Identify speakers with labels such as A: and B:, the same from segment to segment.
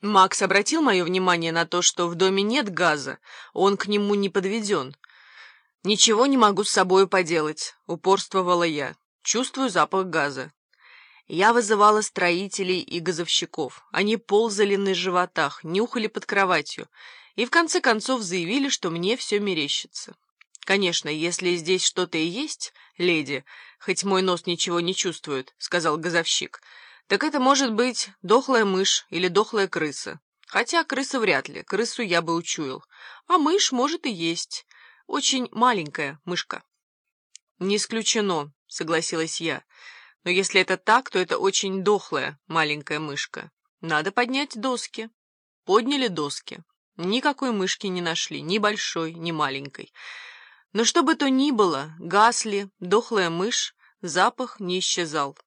A: Макс обратил мое внимание на то, что в доме нет газа, он к нему не подведен. «Ничего не могу с собою поделать», — упорствовала я. «Чувствую запах газа». Я вызывала строителей и газовщиков. Они ползали на животах, нюхали под кроватью и в конце концов заявили, что мне все мерещится. «Конечно, если здесь что-то и есть, леди, хоть мой нос ничего не чувствует», — сказал газовщик, — так это может быть дохлая мышь или дохлая крыса. Хотя крыса вряд ли, крысу я бы учуял. А мышь может и есть. Очень маленькая мышка. Не исключено, согласилась я. Но если это так, то это очень дохлая маленькая мышка. Надо поднять доски. Подняли доски. Никакой мышки не нашли, ни большой, ни маленькой. Но что бы то ни было, гасли, дохлая мышь, запах не исчезал.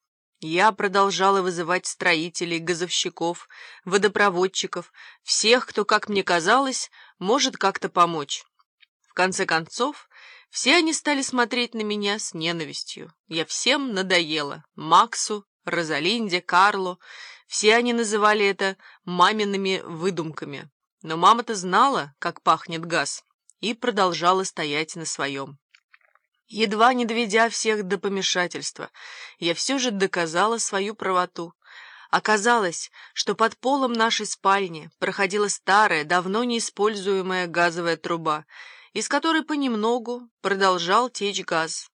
A: Я продолжала вызывать строителей, газовщиков, водопроводчиков, всех, кто, как мне казалось, может как-то помочь. В конце концов, все они стали смотреть на меня с ненавистью. Я всем надоела. Максу, Розалинде, Карлу. Все они называли это мамиными выдумками. Но мама-то знала, как пахнет газ, и продолжала стоять на своем. Едва не доведя всех до помешательства, я все же доказала свою правоту. Оказалось, что под полом нашей спальни проходила старая, давно неиспользуемая газовая труба, из которой понемногу продолжал течь газ.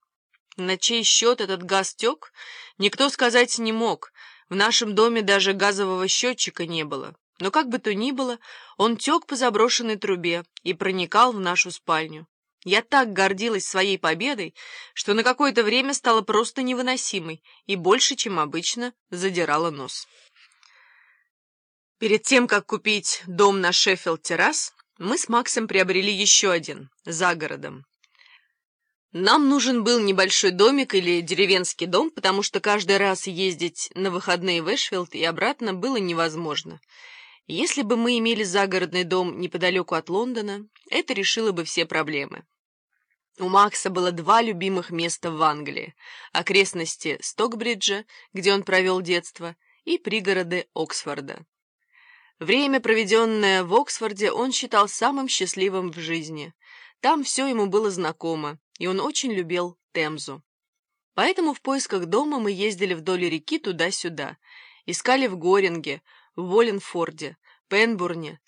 A: На чей счет этот газ тек, никто сказать не мог. В нашем доме даже газового счетчика не было. Но как бы то ни было, он тек по заброшенной трубе и проникал в нашу спальню. Я так гордилась своей победой, что на какое-то время стала просто невыносимой и больше, чем обычно, задирала нос. Перед тем, как купить дом на Шеффилд-террас, мы с Максом приобрели еще один, за городом. Нам нужен был небольшой домик или деревенский дом, потому что каждый раз ездить на выходные в Эшфилд и обратно было невозможно. Если бы мы имели загородный дом неподалеку от Лондона, это решило бы все проблемы. У Макса было два любимых места в Англии — окрестности Стокбриджа, где он провел детство, и пригороды Оксфорда. Время, проведенное в Оксфорде, он считал самым счастливым в жизни. Там все ему было знакомо, и он очень любил Темзу. Поэтому в поисках дома мы ездили вдоль реки туда-сюда, искали в Горинге, в Воленфорде, Пенбурне.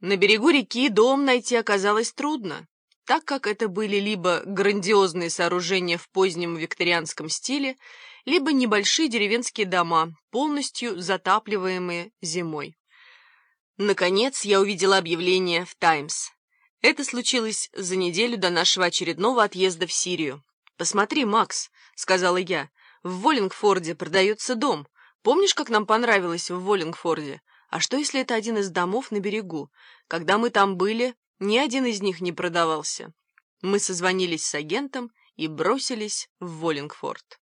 A: На берегу реки дом найти оказалось трудно так как это были либо грандиозные сооружения в позднем викторианском стиле, либо небольшие деревенские дома, полностью затапливаемые зимой. Наконец я увидела объявление в «Таймс». Это случилось за неделю до нашего очередного отъезда в Сирию. «Посмотри, Макс», — сказала я, — «в Воллингфорде продается дом. Помнишь, как нам понравилось в Воллингфорде? А что, если это один из домов на берегу? Когда мы там были, ни один из них не продавался. Мы созвонились с агентом и бросились в Воллингфорд.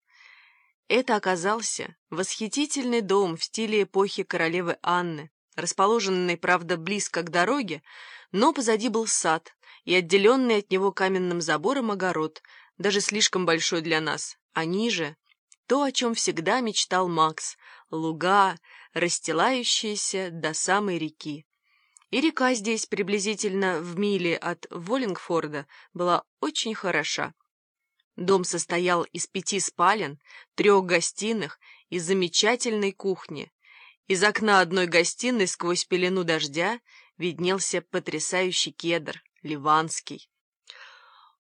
A: Это оказался восхитительный дом в стиле эпохи королевы Анны, расположенный, правда, близко к дороге, но позади был сад и отделенный от него каменным забором огород, даже слишком большой для нас, а ниже — то, о чем всегда мечтал Макс — луга, расстилающиеся до самой реки. И река здесь, приблизительно в миле от Воллингфорда, была очень хороша. Дом состоял из пяти спален, трех гостиных и замечательной кухни. Из окна одной гостиной сквозь пелену дождя виднелся потрясающий кедр, ливанский.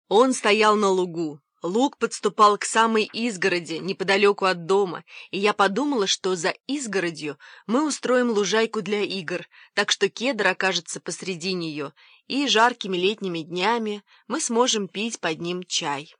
A: Он стоял на лугу, Луг подступал к самой изгороди, неподалеку от дома, и я подумала, что за изгородью мы устроим лужайку для игр, так что кедр окажется посреди нее, и жаркими летними днями мы сможем пить под ним чай.